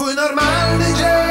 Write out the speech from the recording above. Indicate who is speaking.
Speaker 1: Twój normalny dzień.